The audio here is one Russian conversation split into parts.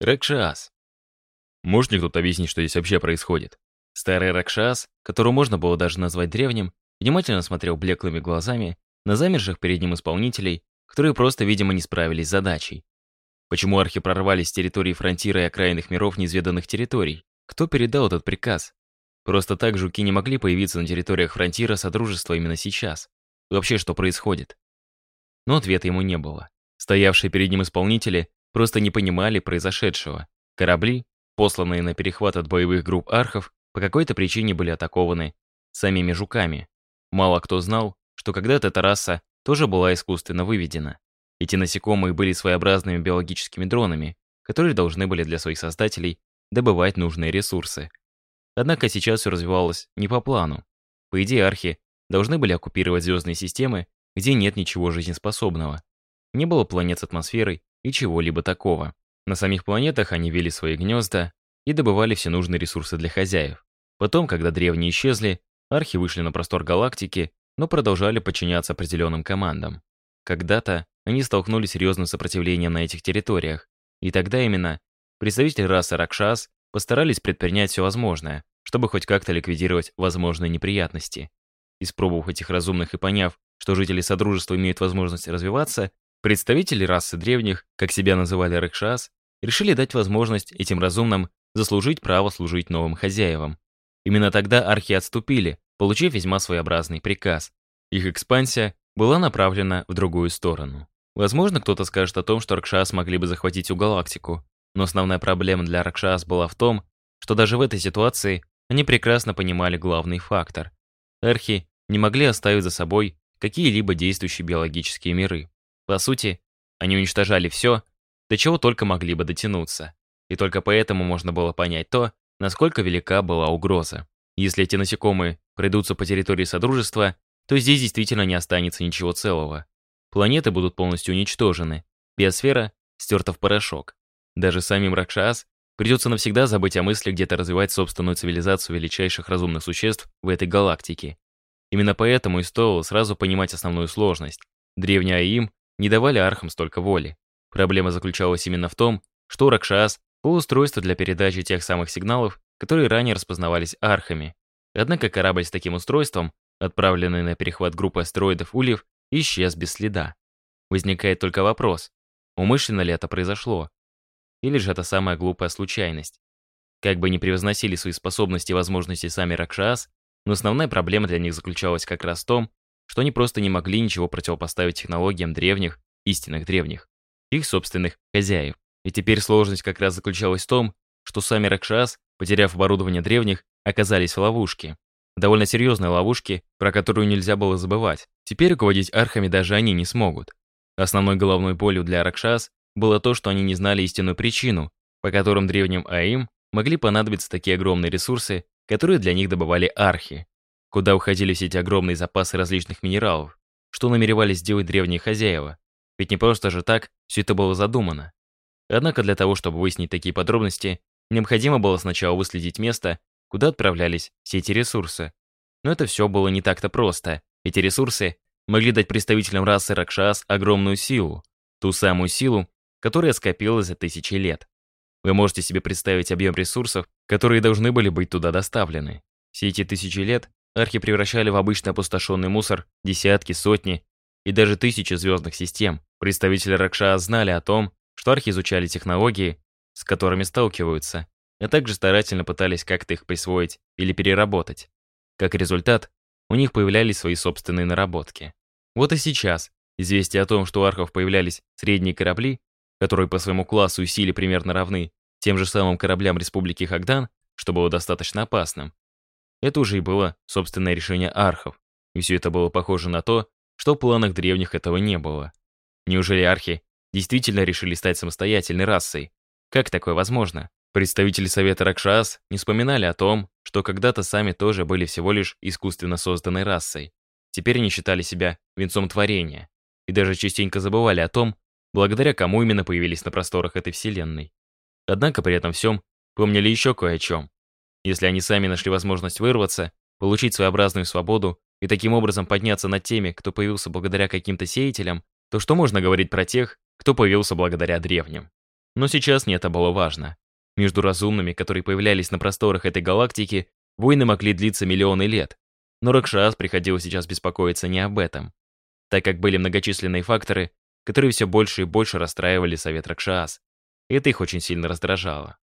Ракшас. Может мне кто-то объяснить, что здесь вообще происходит? Старый Ракшас, которого можно было даже назвать древним, внимательно смотрел блеклыми глазами на замерших перед ним исполнителей, которые просто, видимо, не справились с задачей. Почему архи прорвались с территории фронтира и окраинных миров неизведанных территорий? Кто передал этот приказ? Просто так жуки не могли появиться на территориях фронтира Содружества именно сейчас. Вообще, что происходит? Но ответа ему не было. Стоявшие перед ним исполнители просто не понимали произошедшего. Корабли, посланные на перехват от боевых групп архов, по какой-то причине были атакованы самими жуками. Мало кто знал, что когда-то эта раса тоже была искусственно выведена. Эти насекомые были своеобразными биологическими дронами, которые должны были для своих создателей добывать нужные ресурсы. Однако сейчас все развивалось не по плану. По идее, архи должны были оккупировать звездные системы, где нет ничего жизнеспособного. Не было планет с атмосферой, и чего-либо такого. На самих планетах они вели свои гнезда и добывали все нужные ресурсы для хозяев. Потом, когда древние исчезли, архи вышли на простор галактики, но продолжали подчиняться определенным командам. Когда-то они столкнулись с серьезным сопротивлением на этих территориях, и тогда именно представители расы Ракшас постарались предпринять все возможное, чтобы хоть как-то ликвидировать возможные неприятности. Испробовав этих разумных и поняв, что жители Содружества имеют возможность развиваться, Представители расы древних, как себя называли Ракшас, решили дать возможность этим разумным заслужить право служить новым хозяевам. Именно тогда архи отступили, получив весьма своеобразный приказ. Их экспансия была направлена в другую сторону. Возможно, кто-то скажет о том, что Ракшас могли бы захватить всю галактику, но основная проблема для Ракшас была в том, что даже в этой ситуации они прекрасно понимали главный фактор. Архи не могли оставить за собой какие-либо действующие биологические миры. По сути, они уничтожали все, до чего только могли бы дотянуться. И только поэтому можно было понять то, насколько велика была угроза. Если эти насекомые пройдутся по территории Содружества, то здесь действительно не останется ничего целого. Планеты будут полностью уничтожены, биосфера стерта в порошок. Даже самим Ракшас придется навсегда забыть о мысли где-то развивать собственную цивилизацию величайших разумных существ в этой галактике. Именно поэтому и стоило сразу понимать основную сложность. Древний Аим не давали архам столько воли. Проблема заключалась именно в том, что Ракшас устройство для передачи тех самых сигналов, которые ранее распознавались архами. Однако корабль с таким устройством, отправленный на перехват группы астероидов Ульев, исчез без следа. Возникает только вопрос, умышленно ли это произошло? Или же это самая глупая случайность? Как бы ни превозносили свои способности и возможности сами Ракшас, но основная проблема для них заключалась как раз в том, что они просто не могли ничего противопоставить технологиям древних, истинных древних, их собственных хозяев. И теперь сложность как раз заключалась в том, что сами Ракшас, потеряв оборудование древних, оказались в ловушке. Довольно серьезной ловушке, про которую нельзя было забывать. Теперь руководить архами даже они не смогут. Основной головной болью для Ракшас было то, что они не знали истинную причину, по которым древним Аим могли понадобиться такие огромные ресурсы, которые для них добывали архи. Куда уходили все эти огромные запасы различных минералов? Что намеревались сделать древние хозяева? Ведь не просто же так все это было задумано. Однако для того, чтобы выяснить такие подробности, необходимо было сначала выследить место, куда отправлялись все эти ресурсы. Но это все было не так-то просто. Эти ресурсы могли дать представителям расы Ракшас огромную силу. Ту самую силу, которая скопилась за тысячи лет. Вы можете себе представить объем ресурсов, которые должны были быть туда доставлены. Все эти тысячи лет Архи превращали в обычный опустошенный мусор десятки, сотни и даже тысячи звездных систем. Представители Ракша знали о том, что архи изучали технологии, с которыми сталкиваются, а также старательно пытались как-то их присвоить или переработать. Как результат, у них появлялись свои собственные наработки. Вот и сейчас известие о том, что у архов появлялись средние корабли, которые по своему классу и силе примерно равны тем же самым кораблям Республики Хагдан, что было достаточно опасным, это уже и было собственное решение архов, и все это было похоже на то, что в планах древних этого не было. Неужели архи действительно решили стать самостоятельной расой? Как такое возможно? Представители Совета Ракшас не вспоминали о том, что когда-то сами тоже были всего лишь искусственно созданной расой. Теперь они считали себя венцом творения. И даже частенько забывали о том, благодаря кому именно появились на просторах этой вселенной. Однако при этом всем помнили еще кое о чем. Если они сами нашли возможность вырваться, получить своеобразную свободу и таким образом подняться над теми, кто появился благодаря каким-то сеятелям, то что можно говорить про тех, кто появился благодаря древним? Но сейчас не это было важно. Между разумными, которые появлялись на просторах этой галактики, войны могли длиться миллионы лет. Но Ракшас приходилось сейчас беспокоиться не об этом, так как были многочисленные факторы, которые все больше и больше расстраивали Совет Ракшас. И это их очень сильно раздражало.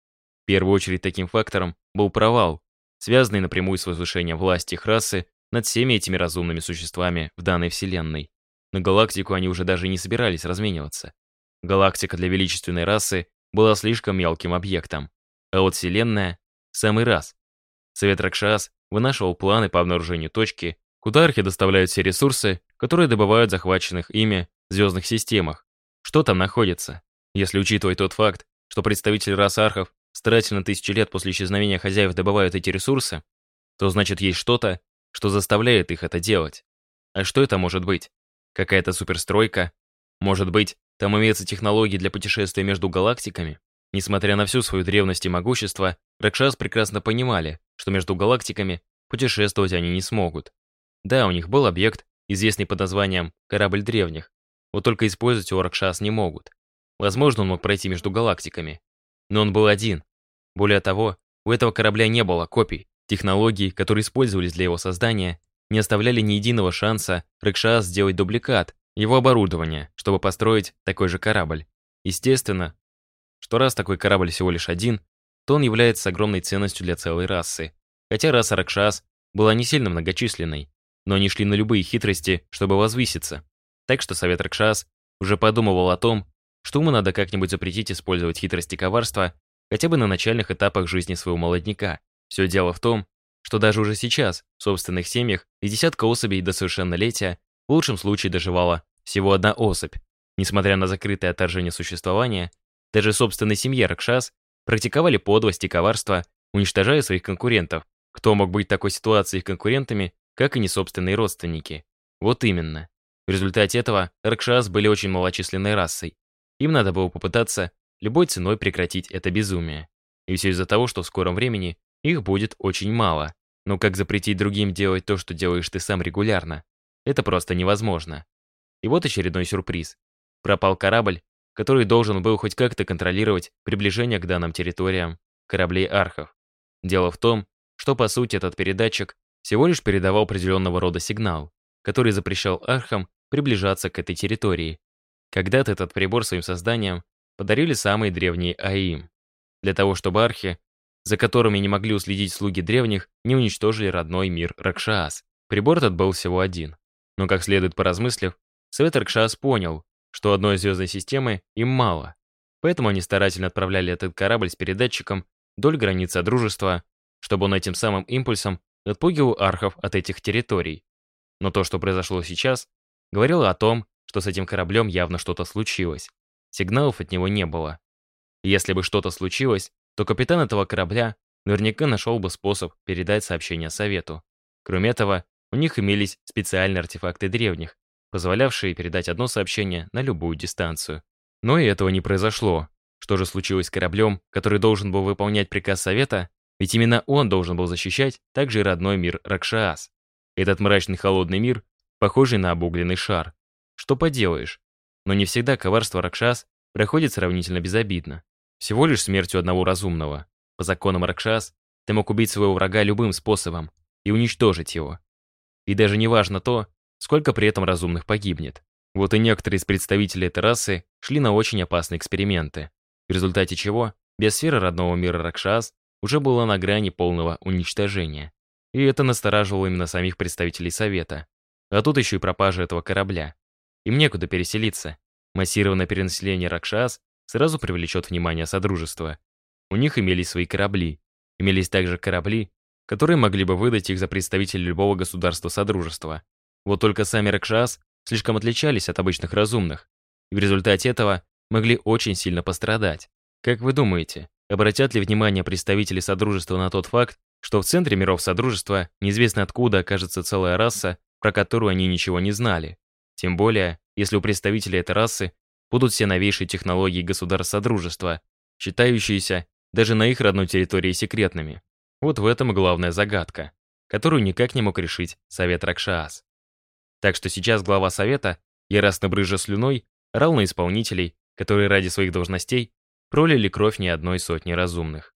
В первую очередь таким фактором был провал, связанный напрямую с возвышением власти их расы над всеми этими разумными существами в данной вселенной. На галактику они уже даже не собирались размениваться. Галактика для величественной расы была слишком мелким объектом, а вот Вселенная — самый раз. Совет Ракшас вынашивал планы по обнаружению точки, куда архи доставляют все ресурсы, которые добывают захваченных ими звездных системах. Что там находится? Если учитывать тот факт, что представители рас архов старательно тысячи лет после исчезновения хозяев добывают эти ресурсы, то значит есть что-то, что заставляет их это делать. А что это может быть? Какая-то суперстройка? Может быть, там имеются технологии для путешествия между галактиками? Несмотря на всю свою древность и могущество, Ракшас прекрасно понимали, что между галактиками путешествовать они не смогут. Да, у них был объект, известный под названием «Корабль древних», вот только использовать его Ракшас не могут. Возможно, он мог пройти между галактиками. Но он был один. Более того, у этого корабля не было копий. Технологии, которые использовались для его создания, не оставляли ни единого шанса Ракшас сделать дубликат его оборудования, чтобы построить такой же корабль. Естественно, что раз такой корабль всего лишь один, то он является огромной ценностью для целой расы. Хотя раса Ракшас была не сильно многочисленной, но они шли на любые хитрости, чтобы возвыситься. Так что Совет Ракшас уже подумывал о том, что ему надо как-нибудь запретить использовать хитрость и коварство хотя бы на начальных этапах жизни своего молодняка. Все дело в том, что даже уже сейчас в собственных семьях из десятка особей до совершеннолетия в лучшем случае доживала всего одна особь. Несмотря на закрытое отторжение существования, даже в собственной семье Ракшас практиковали подлость и коварство, уничтожая своих конкурентов. Кто мог быть в такой ситуации их конкурентами, как и не собственные родственники? Вот именно. В результате этого Ракшас были очень малочисленной расой. Им надо было попытаться любой ценой прекратить это безумие. И все из-за того, что в скором времени их будет очень мало. Но как запретить другим делать то, что делаешь ты сам регулярно? Это просто невозможно. И вот очередной сюрприз. Пропал корабль, который должен был хоть как-то контролировать приближение к данным территориям кораблей архов. Дело в том, что по сути этот передатчик всего лишь передавал определенного рода сигнал, который запрещал архам приближаться к этой территории. Когда-то этот прибор своим созданием подарили самые древние АИМ. Для того, чтобы архи, за которыми не могли уследить слуги древних, не уничтожили родной мир Ракшас. Прибор этот был всего один. Но, как следует поразмыслив, Совет Ракшас понял, что одной звездной системы им мало. Поэтому они старательно отправляли этот корабль с передатчиком вдоль границы Дружества, чтобы он этим самым импульсом отпугивал архов от этих территорий. Но то, что произошло сейчас, говорило о том, что с этим кораблем явно что-то случилось. Сигналов от него не было. Если бы что-то случилось, то капитан этого корабля наверняка нашел бы способ передать сообщение Совету. Кроме этого, у них имелись специальные артефакты древних, позволявшие передать одно сообщение на любую дистанцию. Но и этого не произошло. Что же случилось с кораблем, который должен был выполнять приказ Совета? Ведь именно он должен был защищать также и родной мир Ракшаас. Этот мрачный холодный мир, похожий на обугленный шар. Что поделаешь? Но не всегда коварство Ракшас проходит сравнительно безобидно. Всего лишь смертью одного разумного. По законам Ракшас ты мог убить своего врага любым способом и уничтожить его. И даже не важно то, сколько при этом разумных погибнет. Вот и некоторые из представителей этой расы шли на очень опасные эксперименты, в результате чего биосфера родного мира Ракшас уже была на грани полного уничтожения. И это настораживало именно самих представителей Совета. А тут еще и пропажа этого корабля. Им некуда переселиться. Массированное перенаселение Ракшас сразу привлечет внимание Содружества. У них имелись свои корабли. Имелись также корабли, которые могли бы выдать их за представителей любого государства Содружества. Вот только сами Ракшас слишком отличались от обычных разумных, и в результате этого могли очень сильно пострадать. Как вы думаете, обратят ли внимание представители Содружества на тот факт, что в центре миров Содружества неизвестно откуда окажется целая раса, про которую они ничего не знали? Тем более, если у представителей этой расы будут все новейшие технологии государств Содружества, считающиеся даже на их родной территории секретными. Вот в этом главная загадка, которую никак не мог решить Совет Ракшаас. Так что сейчас глава Совета, яростно брызжа слюной, орал на исполнителей, которые ради своих должностей пролили кровь ни одной сотни разумных.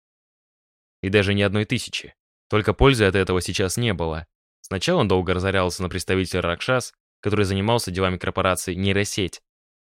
И даже ни одной тысячи. Только пользы от этого сейчас не было. Сначала он долго разорялся на представителя Ракшас, который занимался делами корпорации нейросеть,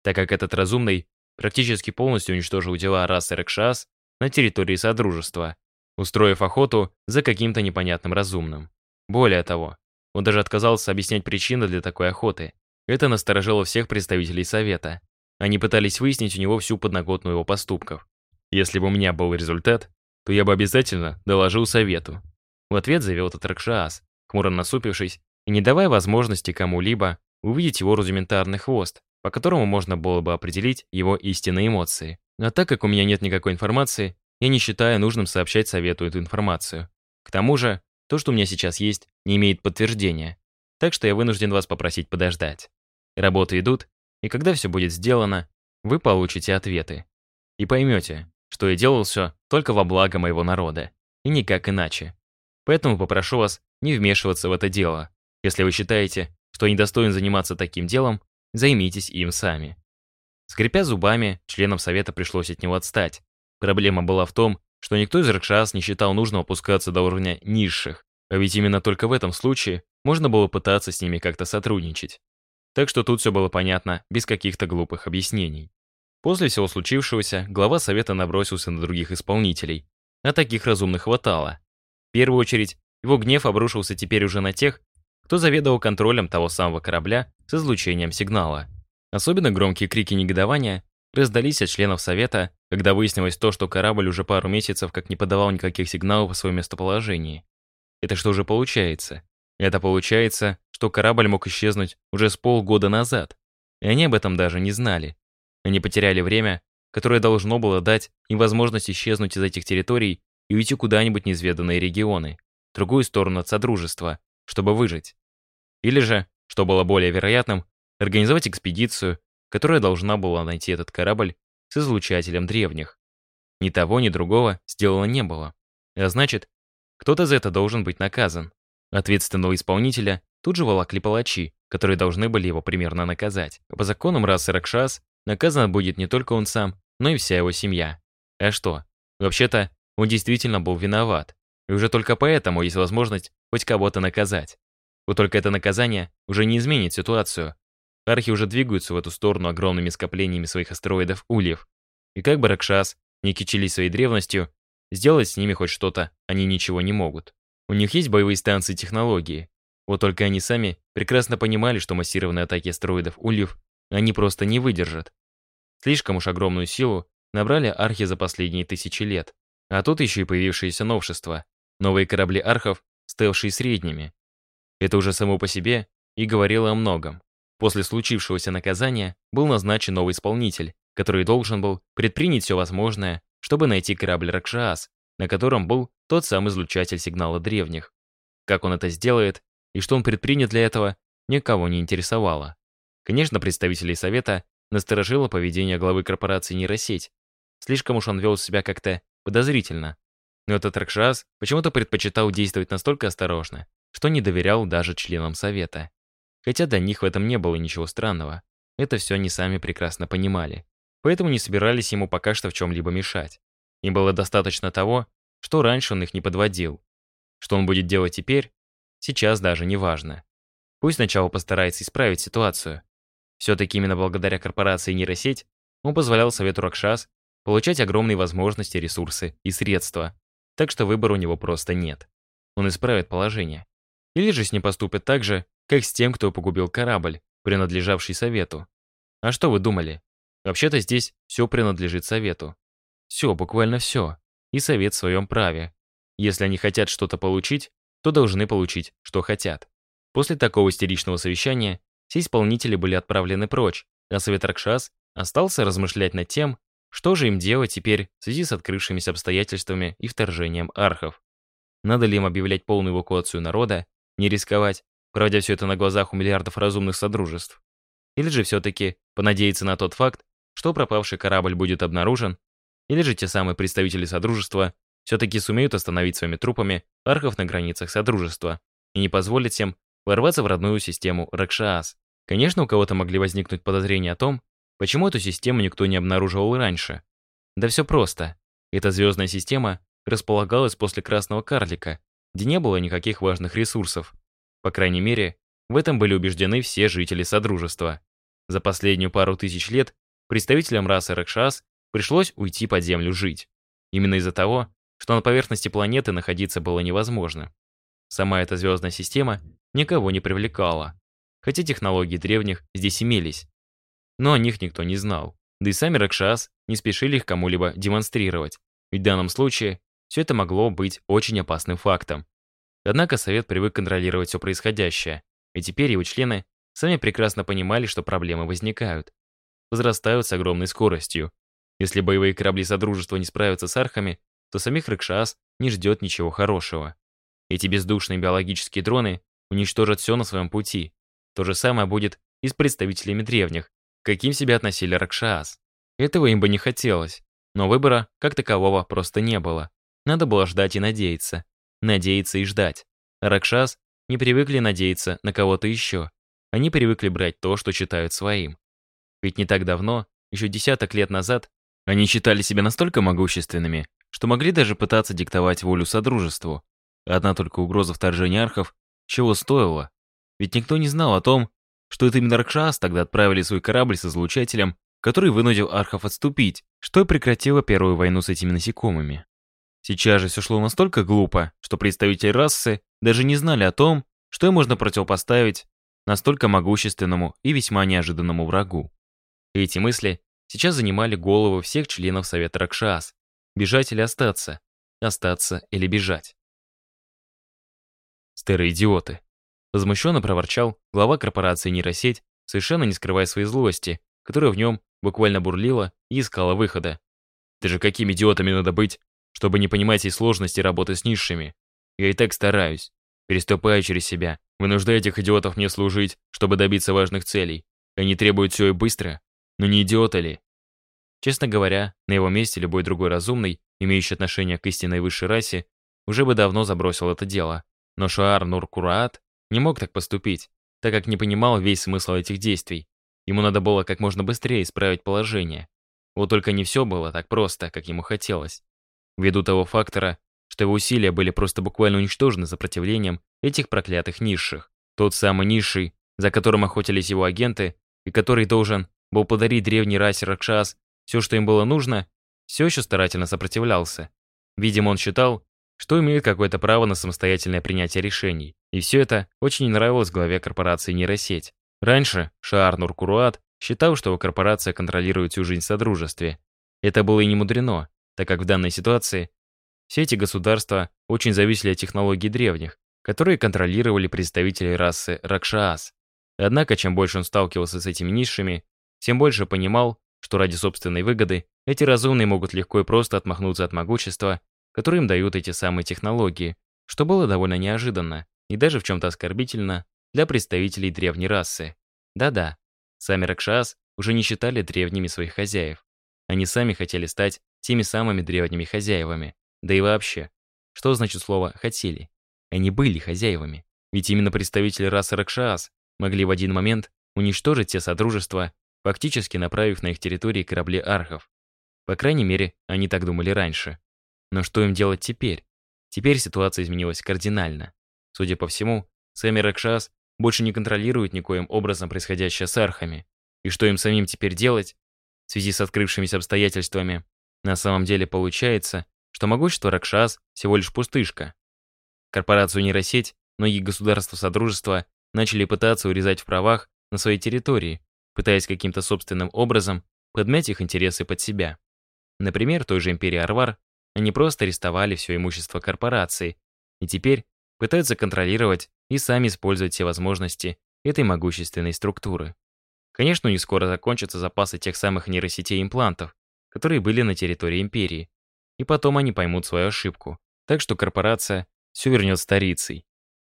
так как этот разумный практически полностью уничтожил дела расы Ракшас на территории Содружества, устроив охоту за каким-то непонятным разумным. Более того, он даже отказался объяснять причины для такой охоты. Это насторожило всех представителей Совета. Они пытались выяснить у него всю подноготную его поступков. Если бы у меня был результат, то я бы обязательно доложил Совету. В ответ заявил этот Ракшас, хмуро насупившись и не давая возможности кому-либо увидеть его рудиментарный хвост, по которому можно было бы определить его истинные эмоции. А так как у меня нет никакой информации, я не считаю нужным сообщать совету эту информацию. К тому же, то, что у меня сейчас есть, не имеет подтверждения. Так что я вынужден вас попросить подождать. Работы идут, и когда все будет сделано, вы получите ответы. И поймете, что я делал все только во благо моего народа, и никак иначе. Поэтому попрошу вас не вмешиваться в это дело. Если вы считаете, что недостоин заниматься таким делом, займитесь им сами. Скрипя зубами, членам совета пришлось от него отстать. Проблема была в том, что никто из Ракшас не считал нужным опускаться до уровня низших, а ведь именно только в этом случае можно было пытаться с ними как-то сотрудничать. Так что тут все было понятно, без каких-то глупых объяснений. После всего случившегося, глава совета набросился на других исполнителей. А таких разумных хватало. В первую очередь, его гнев обрушился теперь уже на тех, кто заведовал контролем того самого корабля с излучением сигнала. Особенно громкие крики негодования раздались от членов Совета, когда выяснилось то, что корабль уже пару месяцев как не подавал никаких сигналов о своем местоположении. Это что же получается? Это получается, что корабль мог исчезнуть уже с полгода назад, и они об этом даже не знали. Они потеряли время, которое должно было дать им возможность исчезнуть из этих территорий и уйти куда-нибудь неизведанные регионы, другую сторону от Содружества, чтобы выжить. Или же, что было более вероятным, организовать экспедицию, которая должна была найти этот корабль с излучателем древних. Ни того, ни другого сделано не было. А значит, кто-то за это должен быть наказан. Ответственного исполнителя тут же волокли палачи, которые должны были его примерно наказать. По законам расы Ракшас наказан будет не только он сам, но и вся его семья. А что? Вообще-то, он действительно был виноват. И уже только поэтому есть возможность хоть кого-то наказать. Вот только это наказание уже не изменит ситуацию. Архи уже двигаются в эту сторону огромными скоплениями своих астероидов Ульев. И как бы Ракшас не кичились своей древностью, сделать с ними хоть что-то они ничего не могут. У них есть боевые станции технологии. Вот только они сами прекрасно понимали, что массированные атаки астероидов Ульев они просто не выдержат. Слишком уж огромную силу набрали архи за последние тысячи лет. А тут еще и появившиеся новшества. Новые корабли архов, ставшие средними. Это уже само по себе и говорило о многом. После случившегося наказания был назначен новый исполнитель, который должен был предпринять все возможное, чтобы найти корабль Ракшас, на котором был тот самый излучатель сигнала древних. Как он это сделает и что он предпринят для этого, никого не интересовало. Конечно, представителей Совета насторожило поведение главы корпорации нейросеть. Слишком уж он вел себя как-то подозрительно. Но этот Ракшас почему-то предпочитал действовать настолько осторожно, что не доверял даже членам Совета. Хотя для них в этом не было ничего странного. Это все они сами прекрасно понимали. Поэтому не собирались ему пока что в чем-либо мешать. Им было достаточно того, что раньше он их не подводил. Что он будет делать теперь, сейчас даже не важно. Пусть сначала постарается исправить ситуацию. Все-таки именно благодаря корпорации нейросеть он позволял Совету Ракшас получать огромные возможности, ресурсы и средства. Так что выбора у него просто нет. Он исправит положение. Или же с ним поступят так же, как с тем, кто погубил корабль, принадлежавший Совету. А что вы думали? Вообще-то здесь все принадлежит Совету. Все, буквально все. И Совет в своем праве. Если они хотят что-то получить, то должны получить, что хотят. После такого истеричного совещания все исполнители были отправлены прочь, а Совет Ракшас остался размышлять над тем, что же им делать теперь в связи с открывшимися обстоятельствами и вторжением архов. Надо ли им объявлять полную эвакуацию народа, не рисковать, проводя все это на глазах у миллиардов разумных содружеств? Или же все-таки понадеяться на тот факт, что пропавший корабль будет обнаружен, или же те самые представители Содружества все-таки сумеют остановить своими трупами архов на границах Содружества и не позволить им ворваться в родную систему Ракшаас. Конечно, у кого-то могли возникнуть подозрения о том, почему эту систему никто не обнаруживал раньше. Да все просто. Эта звездная система располагалась после Красного Карлика, где не было никаких важных ресурсов. По крайней мере, в этом были убеждены все жители Содружества. За последнюю пару тысяч лет представителям расы Ракшас пришлось уйти под землю жить. Именно из-за того, что на поверхности планеты находиться было невозможно. Сама эта звездная система никого не привлекала, хотя технологии древних здесь имелись. Но о них никто не знал, да и сами Ракшас не спешили их кому-либо демонстрировать, ведь в данном случае все это могло быть очень опасным фактом. Однако Совет привык контролировать все происходящее, и теперь его члены сами прекрасно понимали, что проблемы возникают. Возрастают с огромной скоростью. Если боевые корабли Содружества не справятся с архами, то самих Рыкшас не ждет ничего хорошего. Эти бездушные биологические дроны уничтожат все на своем пути. То же самое будет и с представителями древних, каким себя относили Ракшас. Этого им бы не хотелось, но выбора, как такового, просто не было. Надо было ждать и надеяться. Надеяться и ждать. Ракшас не привыкли надеяться на кого-то еще. Они привыкли брать то, что считают своим. Ведь не так давно, еще десяток лет назад, они считали себя настолько могущественными, что могли даже пытаться диктовать волю Содружеству. Одна только угроза вторжения архов чего стоила. Ведь никто не знал о том, что это именно Ракшас тогда отправили свой корабль с излучателем, который вынудил архов отступить, что и прекратило первую войну с этими насекомыми. Сейчас же все шло настолько глупо, что представители расы даже не знали о том, что им можно противопоставить настолько могущественному и весьма неожиданному врагу. Эти мысли сейчас занимали головы всех членов Совета Ракшас. Бежать или остаться? Остаться или бежать? Стероидиоты. Возмущенно проворчал глава корпорации нейросеть, совершенно не скрывая своей злости, которая в нем буквально бурлила и искала выхода. «Ты же какими идиотами надо быть, чтобы не понимать и сложности работы с низшими. Я и так стараюсь. Переступая через себя, вынуждая этих идиотов мне служить, чтобы добиться важных целей. Они требуют все и быстро. Но не идиоты ли? Честно говоря, на его месте любой другой разумный, имеющий отношение к истинной высшей расе, уже бы давно забросил это дело. Но Шуар Нур-Кураат не мог так поступить, так как не понимал весь смысл этих действий. Ему надо было как можно быстрее исправить положение. Вот только не все было так просто, как ему хотелось ввиду того фактора, что его усилия были просто буквально уничтожены сопротивлением этих проклятых низших. Тот самый низший, за которым охотились его агенты, и который должен был подарить древней расе Ракшас все, что им было нужно, все еще старательно сопротивлялся. Видимо, он считал, что имеет какое-то право на самостоятельное принятие решений. И все это очень нравилось главе корпорации нейросеть. Раньше Шаар Нуркуруат считал, что его корпорация контролирует всю жизнь в Содружестве. Это было и не мудрено, так как в данной ситуации все эти государства очень зависели от технологий древних, которые контролировали представители расы Ракшаас. Однако, чем больше он сталкивался с этими низшими, тем больше понимал, что ради собственной выгоды эти разумные могут легко и просто отмахнуться от могущества, которое им дают эти самые технологии, что было довольно неожиданно и даже в чем-то оскорбительно для представителей древней расы. Да-да, сами Ракшас уже не считали древними своих хозяев. Они сами хотели стать теми самыми древними хозяевами. Да и вообще, что значит слово «хотели»? Они были хозяевами. Ведь именно представители расы Ракшаас могли в один момент уничтожить все содружества, фактически направив на их территории корабли архов. По крайней мере, они так думали раньше. Но что им делать теперь? Теперь ситуация изменилась кардинально. Судя по всему, сами Ракшас больше не контролируют никоим образом происходящее с архами. И что им самим теперь делать? В связи с открывшимися обстоятельствами, на самом деле получается, что могущество Ракшас всего лишь пустышка. Корпорацию нейросеть многие государства Содружества начали пытаться урезать в правах на своей территории, пытаясь каким-то собственным образом подмять их интересы под себя. Например, той же империи Арвар они просто арестовали все имущество корпорации и теперь пытаются контролировать и сами использовать все возможности этой могущественной структуры. Конечно, не скоро закончатся запасы тех самых нейросетей имплантов, которые были на территории империи. И потом они поймут свою ошибку. Так что корпорация все вернет старицей.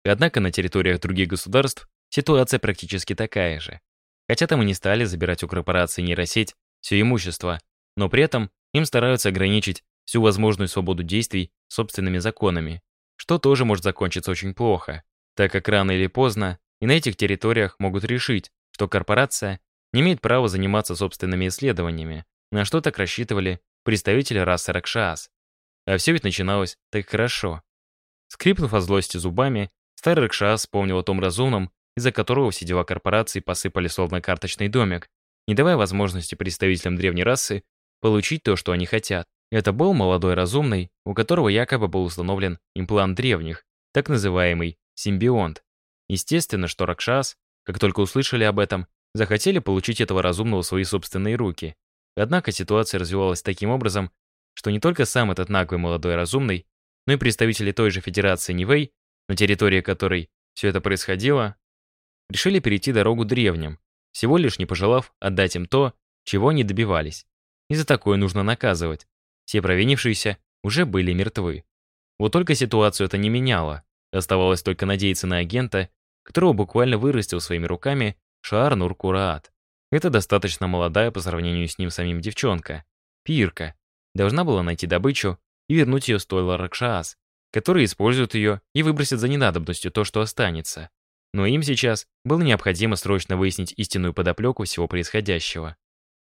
Однако на территориях других государств ситуация практически такая же. Хотя там и не стали забирать у корпорации нейросеть все имущество, но при этом им стараются ограничить всю возможную свободу действий собственными законами, что тоже может закончиться очень плохо, так как рано или поздно и на этих территориях могут решить, что корпорация не имеет права заниматься собственными исследованиями, на что так рассчитывали представители расы Ракшас. А все ведь начиналось так хорошо. Скрипнув от злости зубами, старый Ракшас вспомнил о том разумном, из-за которого все дела корпорации посыпали словно карточный домик, не давая возможности представителям древней расы получить то, что они хотят. Это был молодой разумный, у которого якобы был установлен имплант древних, так называемый симбионт. Естественно, что Ракшас, как только услышали об этом, захотели получить этого разумного в свои собственные руки. Однако ситуация развивалась таким образом, что не только сам этот наглый молодой разумный, но и представители той же Федерации Нивэй, на территории которой все это происходило, решили перейти дорогу древним, всего лишь не пожелав отдать им то, чего они добивались. И за такое нужно наказывать. Все провинившиеся уже были мертвы. Вот только ситуацию это не меняло. Оставалось только надеяться на агента, которого буквально вырастил своими руками Шаар Нур-Кураат. Это достаточно молодая по сравнению с ним самим девчонка. Пирка. Должна была найти добычу и вернуть ее стойло Ракшаас, который использует ее и выбросит за ненадобностью то, что останется. Но им сейчас было необходимо срочно выяснить истинную подоплеку всего происходящего.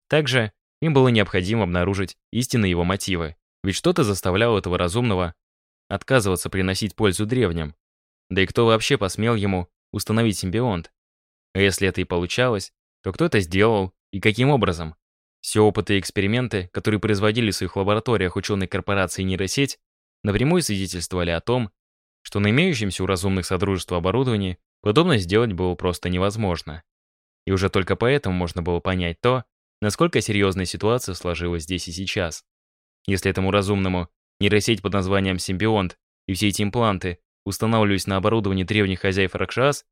Также им было необходимо обнаружить истинные его мотивы, ведь что-то заставляло этого разумного отказываться приносить пользу древним. Да и кто вообще посмел ему установить симбионт? А если это и получалось, то кто это сделал и каким образом? Все опыты и эксперименты, которые производили в своих лабораториях ученые корпорации нейросеть, напрямую свидетельствовали о том, что на имеющемся у разумных содружеств оборудовании подобное сделать было просто невозможно. И уже только поэтому можно было понять то, насколько серьезная ситуация сложилась здесь и сейчас. Если этому разумному нейросеть под названием симбионт и все эти импланты устанавливались на оборудовании древних хозяев Ракшас,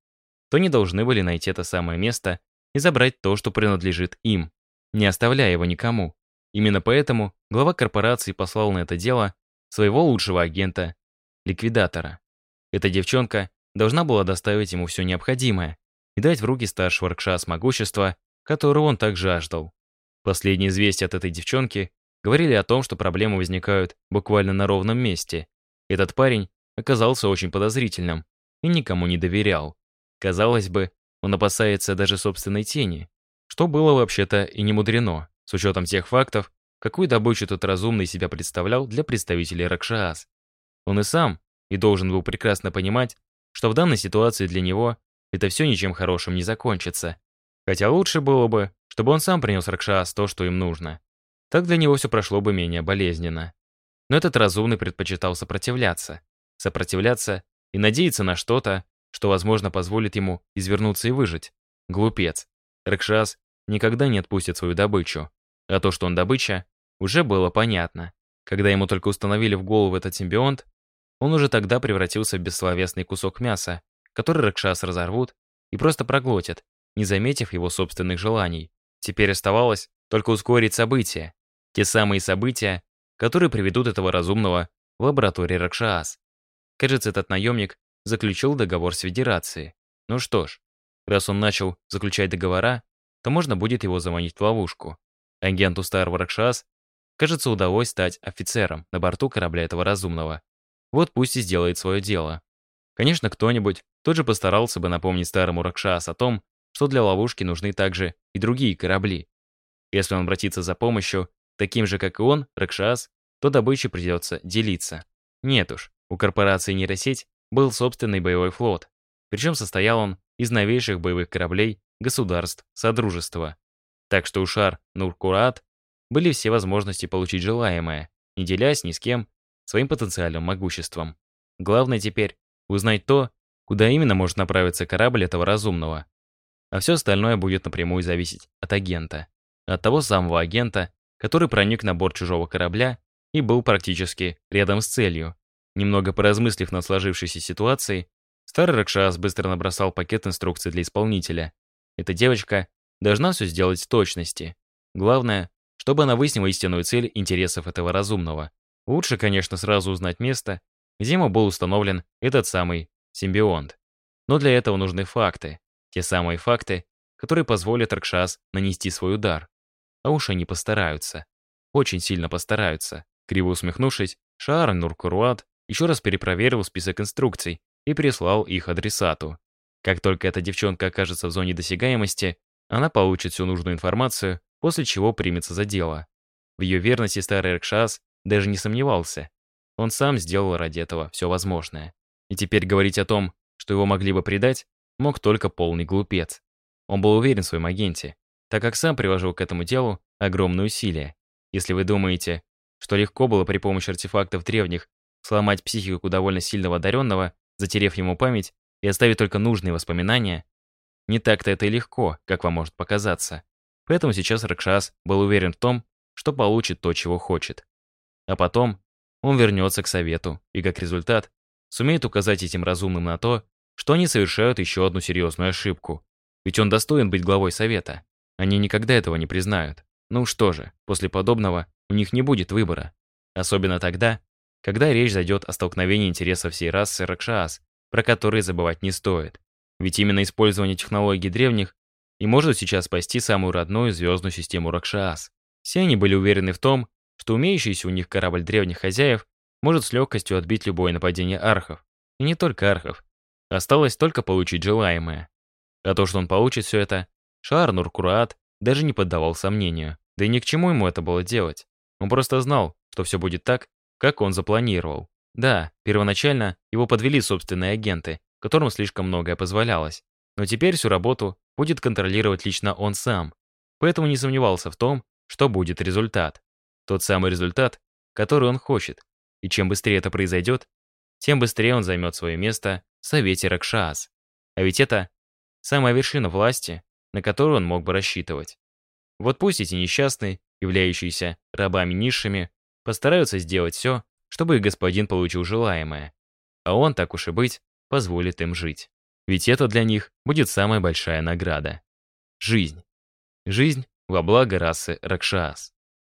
то не должны были найти это самое место и забрать то, что принадлежит им, не оставляя его никому. Именно поэтому глава корпорации послал на это дело своего лучшего агента, ликвидатора. Эта девчонка должна была доставить ему все необходимое и дать в руки старшего Ракшас могущества, которого он так жаждал. Последние известия от этой девчонки говорили о том, что проблемы возникают буквально на ровном месте. Этот парень оказался очень подозрительным и никому не доверял. Казалось бы, он опасается даже собственной тени, что было вообще-то и не мудрено, с учетом тех фактов, какую добычу тот разумный себя представлял для представителей Ракшаас. Он и сам, и должен был прекрасно понимать, что в данной ситуации для него это все ничем хорошим не закончится. Хотя лучше было бы, чтобы он сам принес Ракшаас то, что им нужно. Так для него все прошло бы менее болезненно. Но этот разумный предпочитал сопротивляться. Сопротивляться и надеяться на что-то, что, возможно, позволит ему извернуться и выжить. Глупец. Ракшас никогда не отпустит свою добычу. А то, что он добыча, уже было понятно. Когда ему только установили в голову этот симбионт, он уже тогда превратился в бессловесный кусок мяса, который Ракшас разорвут и просто проглотят, не заметив его собственных желаний. Теперь оставалось только ускорить события. Те самые события, которые приведут этого разумного в лаборатории Ракшас. Кажется, этот наемник заключил договор с Федерацией. Ну что ж, раз он начал заключать договора, то можно будет его заманить в ловушку. Агенту старого Ракшас, кажется, удалось стать офицером на борту корабля этого разумного. Вот пусть и сделает свое дело. Конечно, кто-нибудь тут же постарался бы напомнить старому Ракшас о том, что для ловушки нужны также и другие корабли. Если он обратится за помощью, таким же, как и он, Ракшас, то добычей придется делиться. Нет уж, у корпорации нейросеть был собственный боевой флот. Причем состоял он из новейших боевых кораблей государств Содружества. Так что у Шар Нуркурат были все возможности получить желаемое, не делясь ни с кем своим потенциальным могуществом. Главное теперь узнать то, куда именно может направиться корабль этого разумного. А все остальное будет напрямую зависеть от агента. От того самого агента, который проник на борт чужого корабля и был практически рядом с целью. Немного поразмыслив над сложившейся ситуацией, старый Ракшас быстро набросал пакет инструкций для исполнителя. Эта девочка должна все сделать в точности. Главное, чтобы она выяснила истинную цель интересов этого разумного. Лучше, конечно, сразу узнать место, где ему был установлен этот самый симбионт. Но для этого нужны факты. Те самые факты, которые позволят Ракшас нанести свой удар. А уж они постараются. Очень сильно постараются. Криво усмехнувшись, Шаар Нуркуруат еще раз перепроверил список инструкций и прислал их адресату. Как только эта девчонка окажется в зоне досягаемости, она получит всю нужную информацию, после чего примется за дело. В ее верности старый Ракшас даже не сомневался. Он сам сделал ради этого все возможное. И теперь говорить о том, что его могли бы предать, мог только полный глупец. Он был уверен в своем агенте, так как сам приложил к этому делу огромные усилия. Если вы думаете, что легко было при помощи артефактов древних сломать психику довольно сильного одаренного, затерев ему память и оставить только нужные воспоминания, не так-то это и легко, как вам может показаться. Поэтому сейчас Ракшас был уверен в том, что получит то, чего хочет. А потом он вернется к совету и, как результат, сумеет указать этим разумным на то, что они совершают еще одну серьезную ошибку. Ведь он достоин быть главой совета. Они никогда этого не признают. Ну что же, после подобного у них не будет выбора. Особенно тогда, когда речь зайдет о столкновении интересов всей расы Ракшас, про которые забывать не стоит. Ведь именно использование технологий древних и может сейчас спасти самую родную звездную систему Ракшас. Все они были уверены в том, что умеющийся у них корабль древних хозяев может с легкостью отбить любое нападение архов. И не только архов. Осталось только получить желаемое. А то, что он получит все это, Шаар Нуркураат даже не поддавал сомнению. Да и ни к чему ему это было делать. Он просто знал, что все будет так, как он запланировал. Да, первоначально его подвели собственные агенты, которым слишком многое позволялось. Но теперь всю работу будет контролировать лично он сам. Поэтому не сомневался в том, что будет результат. Тот самый результат, который он хочет. И чем быстрее это произойдет, тем быстрее он займет свое место Совете Ракшас. А ведь это самая вершина власти, на которую он мог бы рассчитывать. Вот пусть эти несчастные, являющиеся рабами низшими, постараются сделать все, чтобы их господин получил желаемое. А он, так уж и быть, позволит им жить. Ведь это для них будет самая большая награда. Жизнь. Жизнь во благо расы Ракшас.